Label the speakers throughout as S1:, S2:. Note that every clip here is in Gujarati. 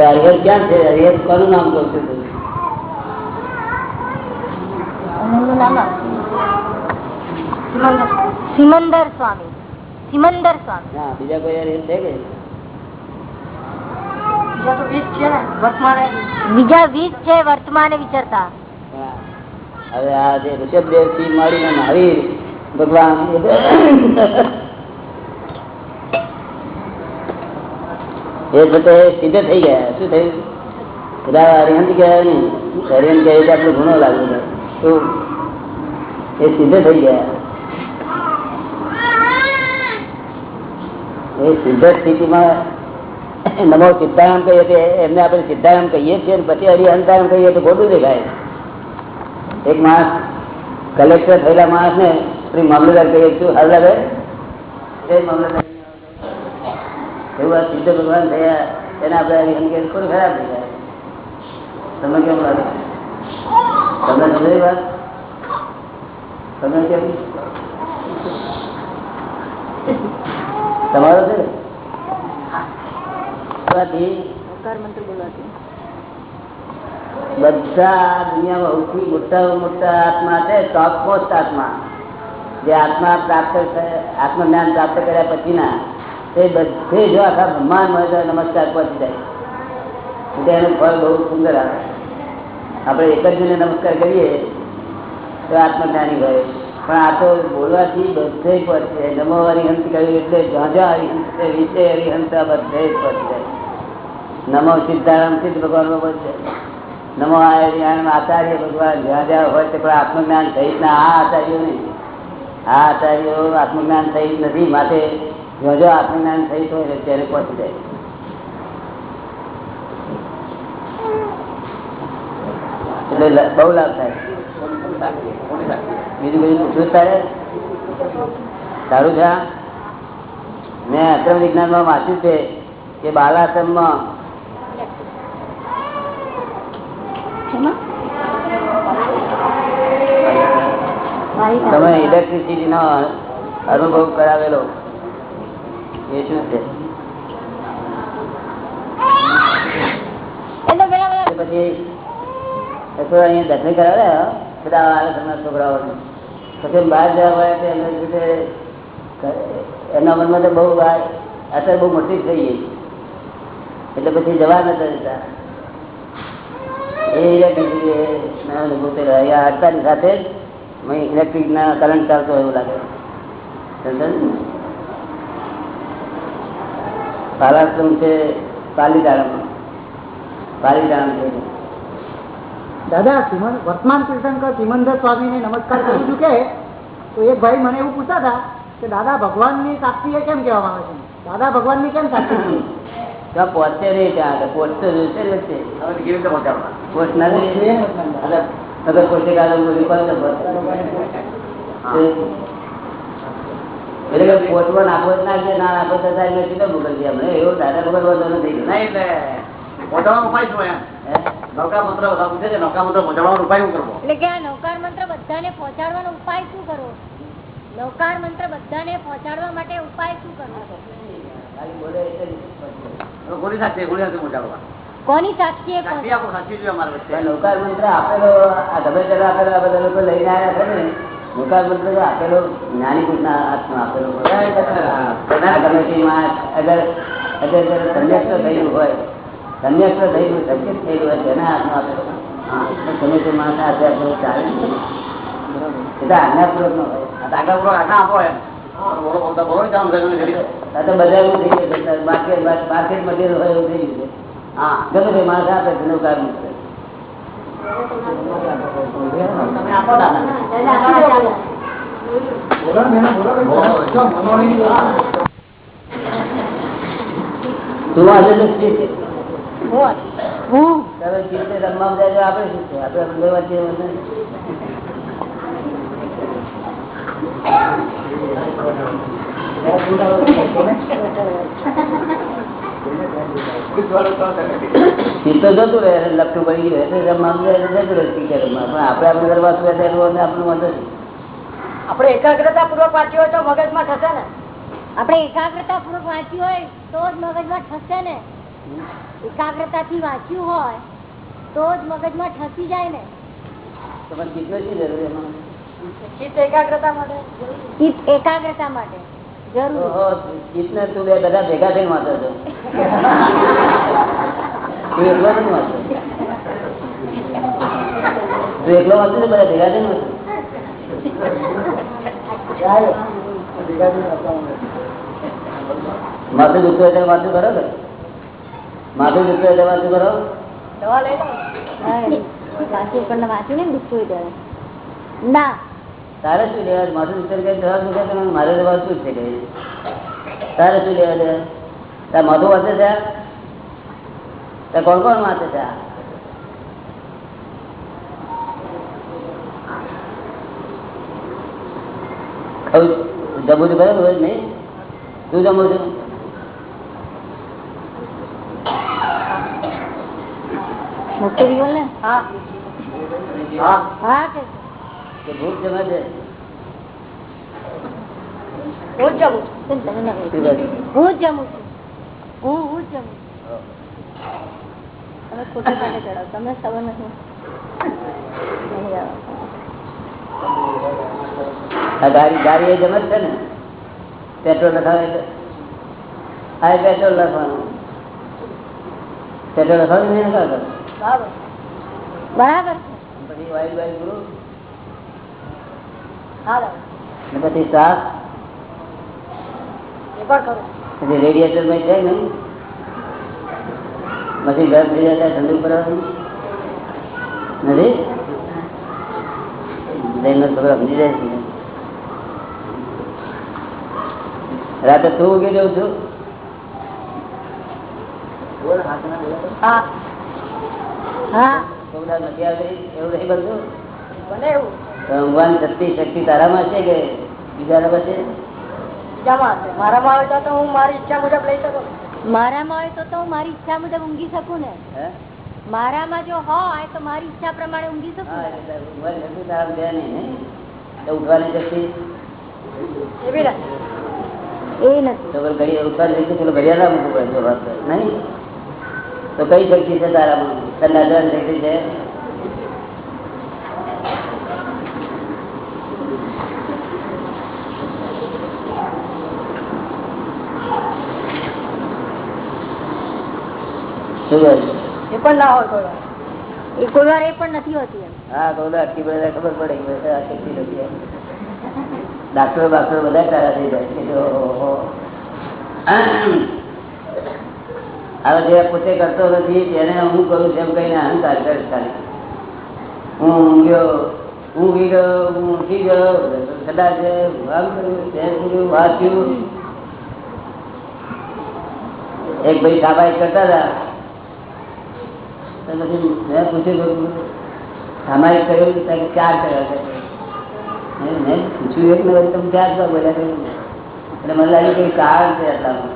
S1: એ હરિહર ક્યાં છે? હરિહર કોનું નામ કહું છું તું?
S2: એમનું નામ સિમંદર સ્વામી. સિમંદર સ્વામી.
S1: હા બીજા કોઈ હરિહર છે કે?
S2: બીજા વીસ છે વર્તમાને વિચરતા.
S1: હવે આ જે ઋષભદેવથી મળીને મહાવીર ભગવાન એ પોતે સીધે થઈ ગયા. શું થયું? બધા હરિહંત ગયા નહીં હરિહંત કહે કે આપણો ગુનો લાગુ છે. તો એ સીધે થઈ ગયા. એ સિદ્ધ સ્થિતિમાં નમો સિદ્ધારામ કહીએ તો એમને આપણે સિદ્ધારામ કહીએ છીએ અને પછી હરિહંતારામ કહીએ તો ખોટું દેખાય. એક માણસ કલેક્ટર થયેલા માણસને ને મામલેદાર કહીએ શું હાલ લાગે? એ મામલેદાર એવું સિદ્ધ ભગવાન થયા, એને આપણે ખરાબ થઈ જાય. તમે કેમ લાગે? તમને સમજાય વાત? તમે કેમ? તમારો છે બધા દુનિયામાં સૌથી મોટા મોટા આત્મા છે ટોપ મોસ્ટ આત્મા. જે આત્મા પ્રાપ્ત આત્મજ્ઞાન પ્રાપ્ત કર્યા પછીના તે બધે જો આખા બ્રહ્માંડમાં જો નમસ્કાર પહોંચી જાય. એટલે એનું ફળ બહુ સુંદર આવે. આપણે એક જ જણને નમસ્કાર કરીએ તો આત્મજ્ઞાની હોય. પણ આ તો બોલવાથી બધે પહોંચે નમો હરિહંત કહ્યું એટલે જ્યાં જ્યાં હરિહંત છે વિશે હરિહંત બધે જ પહોંચી જાય નમો સિદ્ધારામ સિદ્ધ ભગવાન પહોંચે નમો આર્યણ આચાર્ય ભગવાન જ્યાં જ્યાં હોય તે પણ આત્મજ્ઞાન સહિતના આ આચાર્યો નહીં. આ આચાર્યો આત્મજ્ઞાન સહિત નથી. માટે જો જો આત્મજ્ઞાન થઈ તો ત્યારે પહોંચી જાય. એટલે બહુ લાભ થાય. બીજું બીજું પૂછવું તારે? સારું છે? મેં અક્રમ વિજ્ઞાનમાં વાંચ્યું છે કે બાલાશ્રમમાં તમે ઇલેક્ટ્રિસિટી નો અનુભવ કરાવેલો. એ શું છે પછી અહીંયા દર્શન કરાવ્યા બધા આવે તમારા છોકરાઓને. પછી બહાર જવા હોય તો એમને રીતે એના મનમાં તો બહુ અસર બહુ મોટી થઈ ગઈ. એટલે પછી જવા નતા જતા એ હડતાની સાથે જ ઇલેક્ટ્રિક ના કરંટ ચાલતો એવું લાગે. પાલાશ્રમ છે પાલીતાણા પાલીતાણા છે.
S3: દાદા સિમન- વર્તમાન તીર્થંકર સિમંદર સ્વામીને નમસ્કાર કરું છું કે તો એક ભાઈ મને એવું પૂછતા હતા કે દાદા ભગવાનની સાક્ષી એ કેમ કહેવામાં આવે છે? દાદા ભગવાનની કેમ સાક્ષી છે?
S1: ત્યાં પહોંચે નહીં ત્યાં આગળ પોસ્ટ તો જોશે ના અગર પહોંચે? કે નાખો જ નાખજે ના નાખો તો સાહેબ મેં મોકલજે અમને એવો દાદા વગર નથી
S4: નહીં એટલે પહોંચાડવાનો ઉપાય શું એમ નૌકા મંત્ર બધા પૂછે છે નૌકા મંત્ર પહોંચાડવાનો ઉપાય શું કરવો?
S2: એટલે કે આ નૌકાર મંત્ર બધાને પહોંચાડવાનો ઉપાય શું કરવો? નૌકાર મંત્ર બધાને પહોંચાડવા માટે ઉપાય શું કરવો?
S4: કોની સાથે પહોંચાડવા?
S2: કોની
S4: સાક્ષી આપો સાક્ષી જોઈએ અમારા વચ્ચે.
S1: નૌકાર મંત્ર આપેલો આ ગમે ત્યારે આપેલો આ બધા લોકો લઈને આવ્યા છે ને? નૌકાર મંત્ર આપેલો જ્ઞાની પુરુષના હાથમાં આપેલો બધા કમિટીમાં અગર અગર સંન્યસ્ત થયેલું હોય સંન્યસ્ત થયેલું સંચિત થયેલું હોય તેના હાથમાં આપેલો હા તો માણસ હાથે આપેલો ચાલે આજ્ઞાપૂર્વક નો હોય.
S4: આજ્ઞા આપો એમ.
S1: એવું છે. માર્કેટ માર્કેટ મટીરિયલ હોય એવું થઈ ગયું છે.
S4: હા.
S1: ગમે તે માણસ આપે તું આજે રમવા જાય તો આપણે શું છે. આપડે બે વચ્ચે નથી. જતું રહે લપટું પડી ગયું એટલે રમવા જતું રહે ચિત્તે પણ આપણે આપણે કરવા શું એટલે આપણું વાંધો
S3: આપણે એકાગ્રતા પૂર્વક વાંચ્યું હોય તો મગજમાં થશે ને.
S2: આપણે એકાગ્રતા પૂર્વક વાંચ્યું હોય તો જ મગજમાં થશે ને. એકાગ્રતાથી વાંચ્યું હોય તો જ મગજમાં ઠસી જાય ને.
S1: તો પણ ચિત્તનો જરૂર એમાં?
S2: ચિત્ત એકાગ્રતા માટે. ચિત્ત એકાગ્રતા માટે. જરૂર.
S1: તું બે બધા ભેગા થઈને વાંચો છો. તું એકલો નથી વાંચતો. તું એકલો વાંચો છો બધા ભેગા થઈને વાંચો માથું દુખતું એટલે વાંચું કરો ને માથું દુખતું એટલે વાંચું કરો
S2: વાંચ્યું પણ વાંચું ને દુખતું ના.
S1: તારે શું લેવા માથું દુખતું હોય જવાબ દુખે તો મારે જવાબ શું છે કે? તારે શું લેવા દે? તાર માથું વાંચે છે? તાર કોણ કોણ વાંચે છે? જમું છું બરાબર નહીં? તું જમું છું?
S2: મોટું હા
S4: હા
S2: હા. કે
S1: જમે છે.
S2: હું જમું છું. તમે ના
S1: શું કહે છે?
S2: હું જમું છું. હું હું જમું છું. તમે ખોટા માટે ચડાવો તમને ખબર નથી. નહીં આવે.
S1: આ ગાડી ગાડી જમે છે ને? પેટ્રોલ લખાવે એટલે. પેટ્રોલ લખવાનું પેટ્રોલ લખાવ્યું
S2: બરાબર. છે.
S1: પછી વાયુ વાયુ
S2: હા
S1: ને પછી
S2: કરું
S1: પછી રેડિયેટરમાં જાય ને? પછી ગરમ થઈ જાય ઠંડુ કરવાનું નથી? લઈને છોકરા સમજી જાય છે. રાતે તું ઉગી જઉં છું?
S2: હા. હા.
S1: છોકરા નથી આવતી? એવું નહીં બનતું?
S2: બને એવું.
S1: ઊંઘવાની શક્તિ શક્તિ તારામાં છે કે બીજાના
S2: બીજામાં હશે મારામાં આવે તો હું મારી ઈચ્છા મુજબ લઈ શકું. મારામાં હોય તો તો હું મારી ઈચ્છા મુજબ ઊંઘી શકું ને. મારામાં જો હોય તો મારી ઈચ્છા પ્રમાણે ઊંઘી શકું
S1: છે ઉઠવાની શક્તિ?
S2: એ નથી.
S1: તો પેલો ઘડી ઉઠવાની શક્તિ પેલો ઘડિયાળ મૂકવું પડે તો નહીં? તો કઈ શક્તિ છે તારામાં? શક્તિ છે શું કહે છે? પોતે કરતો નથી તેને હું કરું તેમ કહીને અહંકાર કરે હું ઊંઘ્યો ઊંઘી ગયો હું ઉઠી ગયો કદાચ છે તેમ વાંચ્યું. એક ભાઈ સાબાઈ કરતા હતા. પછી મેં પૂછ્યું સામાયિક કર્યું તારે ચાર કર્યા છે? મેં પૂછ્યું એક ને તમે ચાર શું બોલ્યા એટલે મને લાગ્યું કે કારણ છે એટલામાં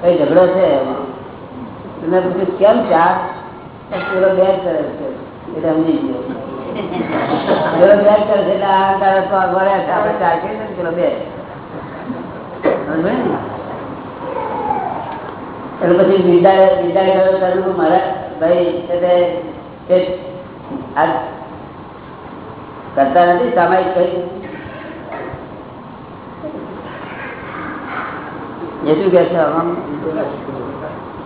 S1: કઈ ઝઘડો છે મેં પૂછ્યું, કેમ ચાર? પેલો બે કરે છે. એટલે સમજી ગયો. કરતા નથી, સામાયિક કઈ એ શું કે છે, આમ?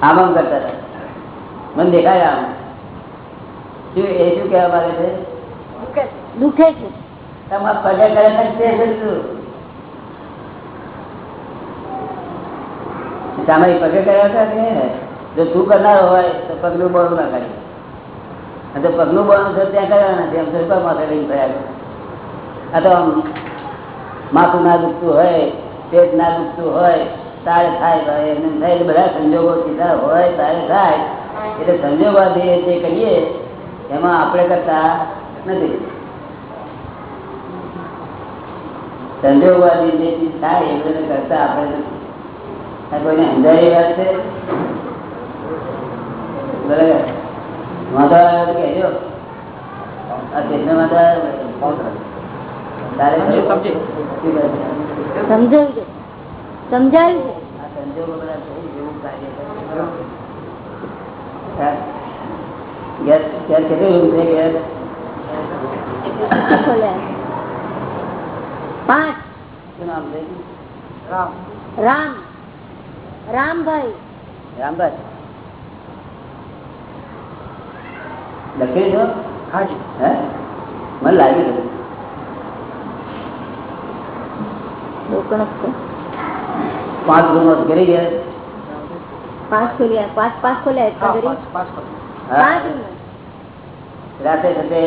S1: આમ આમ કરતા મને દેખાય આમ. શું એ શું કહેવા માંગે છે?
S2: દુખે છે.
S1: તમારા પગે કરે છે તે શું? પગે કર્યા હતા કે જો તું કરનાર હોય તો પગનું બોલું ના કરી અને જો પગનું બોલું છે ત્યાં કરવાના નથી સરકાર માથે લઈને ફર્યા આ તો માથું ના દુખતું હોય પેટ ના દુખતું હોય તારે થાય ભાઈ એમને થાય. બધા સંજોગો સીધા હોય તારે થાય. એટલે સંજોગો જે કરીએ એમાં આપણે કરતા નથી સંજોગવાદી જે ચીજ થાય એ બધું કરતા આપણે નથી આ કોઈને સમજાય એ વાત છે બરાબર વાંધો આવે તો કહેજો આ કૃષ્ણ માતા તારે
S4: સમજી, સમજી.
S1: શું કહે છે?
S2: સમજાયું છે સમજાયું છે
S1: આ સંજોગો બધા
S2: પાંચ
S1: શું નામ છે
S3: રામ
S2: રામ રામભાઈ
S1: રામભાઈ લખી છો
S3: હાજી
S1: હે મને લાગ્યું હતું.
S2: રોકણક છે
S1: પાંચ રૂમો ઘરે ગયા
S2: પાંચ ખોલ્યા પાંચ પાંચ ખોલ્યા એટલા
S3: હા,
S2: ઘડી
S3: પાંચ પાંચ કરો.
S1: હા.
S2: પાંચ રૂમ
S1: રાતે સાથે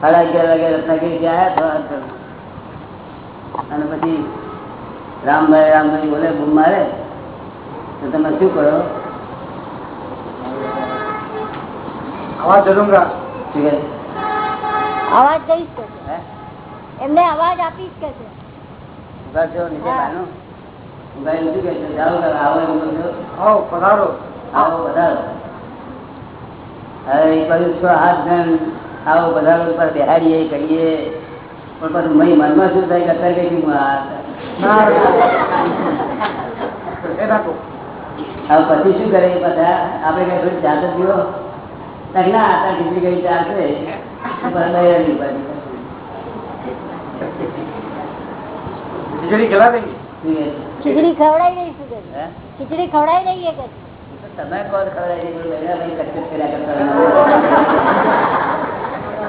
S1: સાડા અગિયાર વાગે રત્નાગીરી આવ્યા હતા અને પછી રામભાઈ રામભાઈ બોલે બૂમ મારે તો તમે શું કરો
S3: અવાજ જરૂંગા
S1: શું કહે?
S2: અવાજ દઈશ કે છે.
S1: હે?
S2: એમને અવાજ આપીશ કે છે
S1: છો નીચે બાનો ઉભાઈને શું કે છે? જાઓ આવો એમ બોલજો.
S3: આવો પધારો
S1: આવો પધારો હવે એ કહ્યું છો આવો બેહાડીએ પણ પછી મય મનમાં શું થાય કે અત્યારે કઈ હવે પછી શું કરે બધા? આપણે કઈ થોડી જાત જ પીવો ના ખીચડી કઈ ચાલશે
S3: ખીચડી
S2: ખવડાવી દઈશું ખીચડી ખવડાવી દઈએ કે.
S1: તમે કોણ કરતા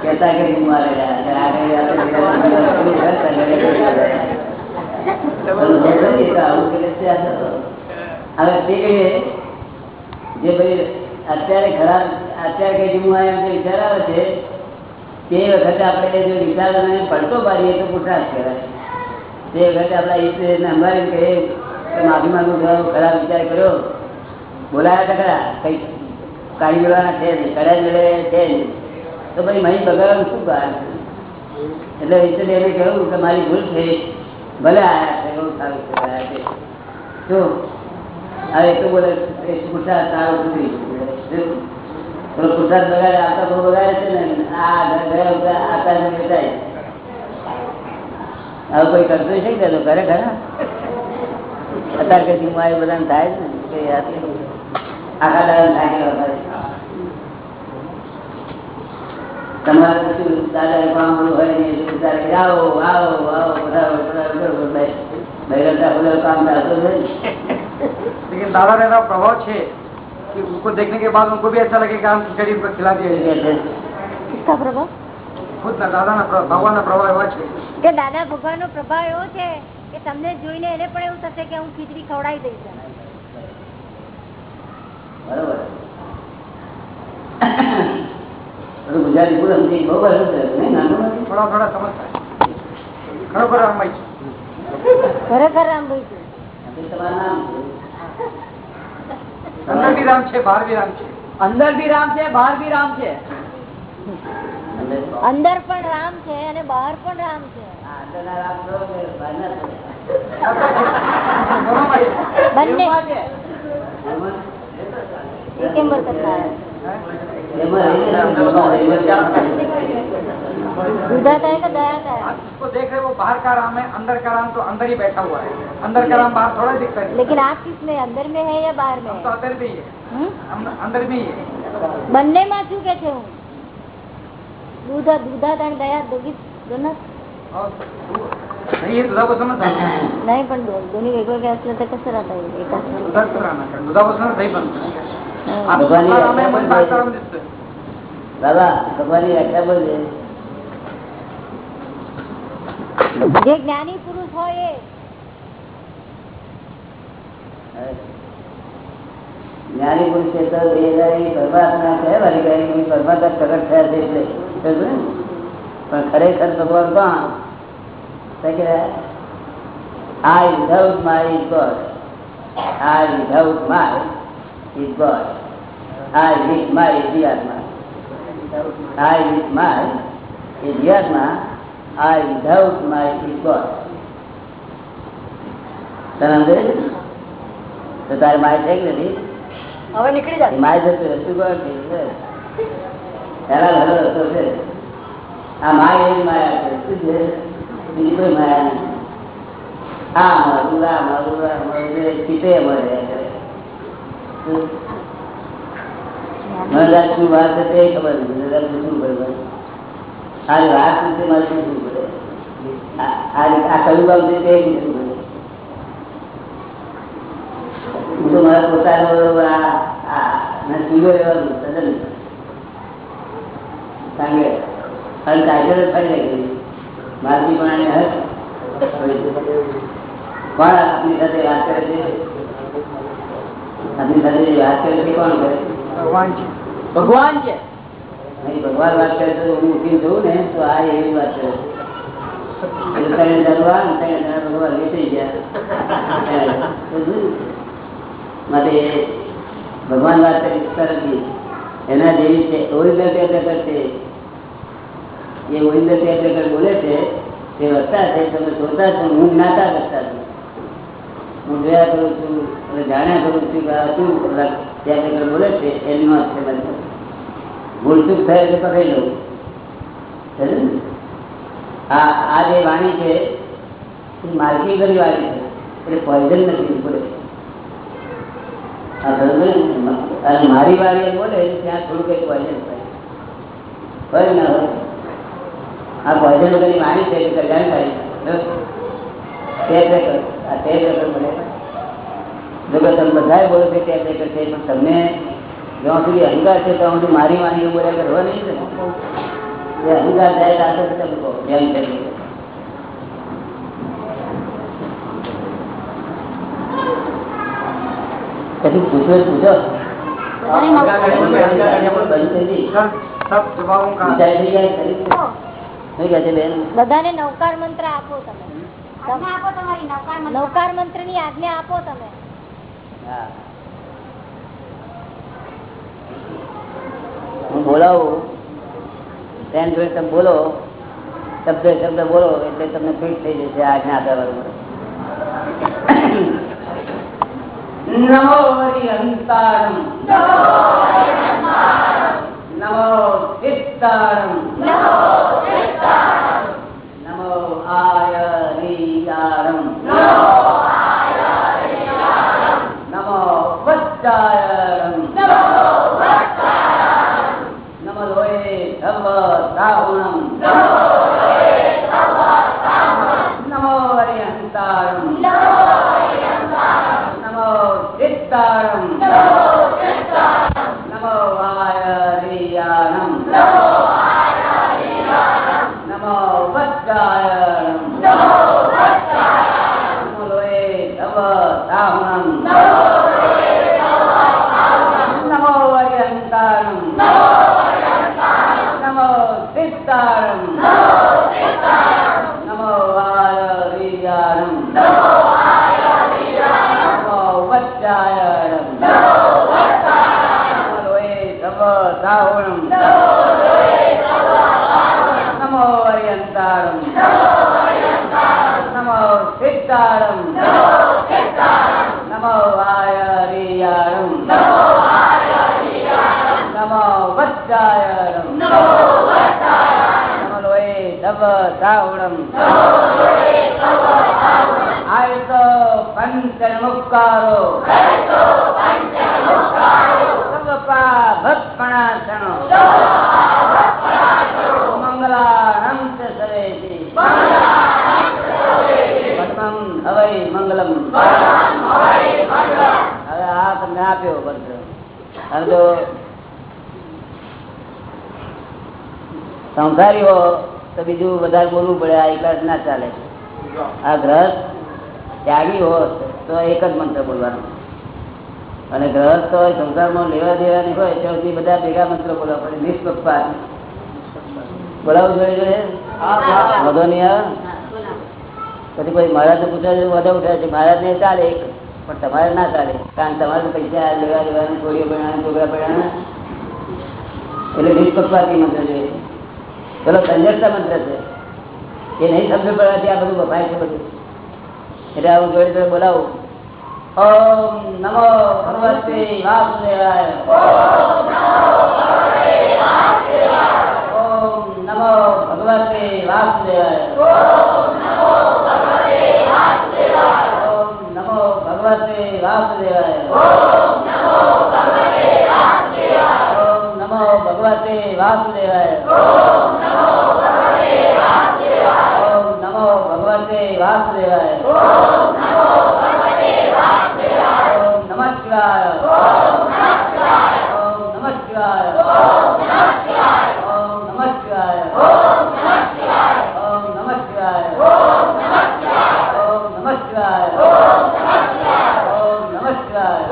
S1: કહેતા કે હું હવે તે જે ભાઈ અત્યારે ખરાબ અત્યારે કઈ આવ્યા જે વિચાર આવે છે, તે વખતે આપણે જો પડતો પાડીએ તો પૂછાશ કહેવાય. તે વખતે આપણા ઈશ્વરને અંબારી કહીએ કે માફી માંગુ ખરાબ વિચાર કર્યો. બોલાયા ખરા, કઈ કાઢી લેવાના છે નહીં કડાઈ મેળે છે તો ભાઈ મહી બગાડવાનું શું કારણ એટલે ઈશ્વરે એને કહ્યું કે મારી ભૂલ થઈ. ભલે આયા બહુ સારું છે આયા છે. શું હવે એટલું પુરસાદ સારો સુધરી શું? પેલો પુરસાદ બગાડે બહુ બગાડે છે ને આ ગયા વખતે આકાશ વેચાય હવે કોઈ કરતો છે કે તો કરે ખરા અત્યારે કઈ બધાને થાય છે ને કે આટલી આખા દાડા થાકેલા હોય. તમારે તો શું દાદા કામ બધું હોય ને એટલે વિચારે કે આવો આવો આવો પધારો પધારો કરો ભાઈ બહેરતા બધા કામ ચાલતું હોય ને.
S3: लेकिन दादा ने ऐसा प्रभाव छे कि उनको देखने के बाद उनको भी ऐसा लगे कि हम खिचड़ी उनको खिला दिए
S1: શું કહે છે?
S2: કિસકા પ્રભાવ
S3: खुद ना दादा ना प्रभाव भगवान ना प्रभाव एवा छे
S2: કે દાદા ભગવાન નો પ્રભાવ એવો છે કે તમને જોઈને એને પણ એવું થશે કે હું ખીચડી ખવડાવી દઈશ એમ.
S1: અંદર બી રામ છે
S3: બહાર
S2: બી રામ છે.
S5: અંદર બી રામ છે બહાર રામ છે.
S1: અંદર
S2: પણ રામ છે અને બહાર પણ રામ છે. બંને.
S5: એમાં છે
S1: એમાં?
S2: એ કેમ બરકતના આવે?
S1: એમાં રહીને રામ કરો, એમાં રામ કરો.
S2: વિધાતા है कि दयाता है
S3: आप जिसको देख रहे हैं वो बाहर का राम है अंदर का राम तो अंदर ही बैठा हुआ है अंदर का राम बाहर थोड़ा दिखता है
S2: लेकिन आप किस में अंदर में है या बाहर में
S3: हम तो
S2: है
S3: अंदर में ही है
S2: हम्म?
S3: हम अंदर में ही है
S2: બંને માં શું કે છે હું દૂધા દૂધા તાણ દયા દોગી दोनों
S3: और नहीं ये दुधा को समझ
S2: नाही पण दोन दोन्ही वेगवेगळे असलं तर कसं राहता येईल एकाच
S3: दुधा
S1: દાદા ભગવાનની વ્યાખ્યા બોલીએ
S2: જે જ્ઞાની પુરુષ હોય
S1: જ્ઞાની પુરુષ એ તો બે હજાર પરમાત્મા છે વાલી ભાઈ પરમાત્મા પ્રગટ થયા છે એટલે પણ ખરેખર ભગવાન કોણ આ વિધાઉટ માય ગોડ આ without my Is God. I is my તારે માય થઈ નથી
S2: હવે નીકળી જાય
S1: માય જતો રસ્તો કોણ? પહેલા રસ્તો છે આ માય એવી માયા છે શું છે બીજી કોઈ માયા નહીં આ મારું આ મારું આ મારું મળે શું? મને શું વાત છે તે ખબર નથી મને શું ખબર આ વાત વિશે મારે શું શું પડે? આ- આ આ કયું કામ છે તે શું પડે. હું તો મારા પોતાનો આ આ સીધો રહેવાનું તદ્દન કારણ કે હર કાયદો ફરી રહી મારતી પણ હર સાથે વાત કરે છે આપની સાથે જે વાત કરે છે કોણ કરે
S3: ભગવાન છે.
S5: ભગવાન
S1: વાત કરે તો હું ઉકેલ જોઉં ને તો આ એવી વાત કરે. ભગવાન વેચાઈ ગયા. માટે ભગવાન વાત કરી સરસી એના જેવી છે ઓરિજિનલ ટેપ છે. એ ઓરિજિનલ ટેપ બોલે છે તે વસ્તા છે તમે જોતા છો હું જ્ઞાતા કરતા છું હું જોયા કરું છું, અને જાણ્યા કરું છું કે આ શું ટેપ બોલે છે, એની વાત છે મારી. ભૂલચૂક થાય એટલે પકડી લઉં. આ આ જે વાણી છે, એ માલકી કરી વાણી છે, એટલે પોઈઝન નથી બોલે અને મારી વાણી બોલે, ત્યાં થોડું કંઈક પોઈઝન થાય. હોય ના આ પોઈઝન કરી વાણી છે એટલે કલ્યાણ બધાએ બોલો કે ટેપ છે પણ તમને જ્યાં સુધી અહંકાર છે ત્યાં સુધી મારી વાણી બોલ્યા કરવા નહીં ને? એ અહંકાર જાય તમે કહો જેમ તેમ. પછી પૂછો બંધ છે?
S2: બધાને નવકાર મંત્ર આપો તમે.
S6: નૌકાર મંત્ર.
S2: ની આજ્ઞા આપો તમે.
S1: હા. બોલાવું. તેમ જોઈ તમે બોલો. શબ્દ શબ્દ બોલો એટલે તમને ફિટ થઈ જશે આજ્ઞા બરોબર નમો હરિહંતારમ. નમો નમો આયરીયારમ નમો વચ્ચાયરમ નમો લોહે ધવ રાવણમ નમો હરિહંતારમ નમો ચિત્તારમ નમો આયરીયારમ નમો વચ્ચાયરમ નમો લોહે ધવ રાવણમ નમો હરિહંતારમ નમો સિદ્ધારમ નમો આયરીયારમ નમો વચ્ચાયરમ નમો લોહે ધવ રાવણમ નમો હરિહંતારમ નમો સિદ્ધારમ નમો નમો વચ્ચાયરમ નમો લોહે ધવ રાવણમ આયતો પંચમુક્કારો સવપા ભક્પણાસણો મંગલાનમ ચ સરેતિ પદ્મમ હવૈ મંગલમ હવે આ તમને આપ્યો બંધ હવે જો હો તો બીજું વધારે બોલવું પડે આ એકલા ના ચાલે. આ ગ્રહ ત્યાગી હોત તો એક જ મંત્ર બોલવાનો. અને ગ્રહસ્થ હોય સંસારમાં લેવા દેવાની હોય ત્યાં સુધી બધા ભેગા મંત્ર બોલવા પડે. નિષ્પક્ષપાત. બોલાવું જોઈએ જોઈએ વાંધો નહીં આવે પછી કોઈ મહારાજ પૂછે છે વધુ ઉઠે છે મહારાજ ને ચાલે. એક પણ તમારે ના ચાલે કારણ તમારે પૈસા લેવા લેવાનું છોડીઓ બનાવવાની છોકરા ભણવાના એટલે નિષ્પક્ષપાતી મંત્ર છે પેલો સંજકતા મંત્ર છે. એ નહીં સમજ પડવાથી આ બધું વપાય છે બધું. એટલે આવું જોડે જોડે બોલાવું. ઓમ નમો ભગવતે વાસુદેવાય. ઓમ નમો ભગવતે વાસુદેવાય. ઓમ ઓમ ભગવતે વાસુદેવાય. ઓમ નમો ભગવતે વાસુદેવાય. ઓમ નમઃ શિવાય ઓમ નમઃ શિવાય ઓમ નમઃ શિવાય ઓમ નમઃ શિવાય ઓમ નમઃ શિવાય ઓમ નમઃ શિવાય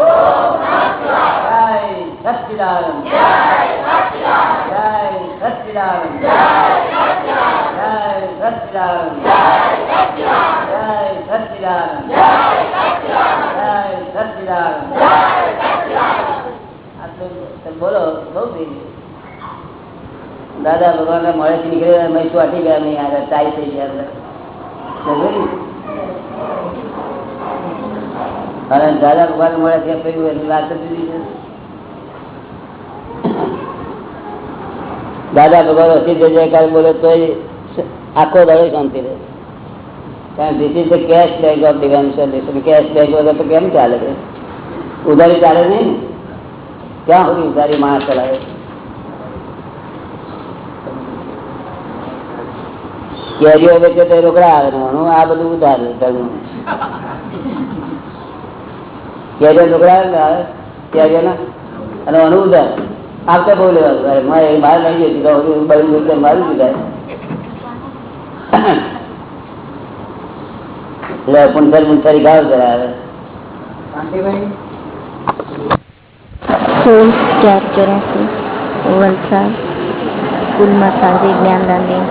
S1: જય સચ્ચિદાનંદ જય સચ્ચિદાનંદ જય સચ્ચિદાનંદ જય સચ્ચિદાનંદ જય સચ્ચિદાનંદ આ તો તમે બોલો બહુ થઈ ગયું દાદા ભગવાન મળેથી નીકળે અમે ચોટી ગયા નહીં આગળ ચાઈ થઈ ગયા. અને દાદા ભગવાન મળે ત્યાં પેલું એની વાત જુદી છે. દાદા ભગવાન અસી જય જયકાર બોલે તો આખો દાડો શાંતિ રહે. કારણ this is the cash bag of divine solution cash bag વગર તો કેમ ચાલે છે? ઉધારી ચાલે નહીં ક્યાં સુધી ઉધારી માણસ ચલાવે? કેરીઓ વેચે તો રોકડા આવે ને હું આ બધું ઉધાર ધર્મ કેરીઓ રોકડા આવે ને આવે કેરીઓ ના અને અનુ ઉધાર આપતે બહુ લેવાનું મારે બહાર લઈ જતી તો હું બધી રીતે દીધા એટલે પુનસર પુનસરી ગાવ કરાવે.
S2: સોળ ચાર ચોરાસી વલસાડ સ્કૂલમાં સાંજે જ્ઞાનદાનની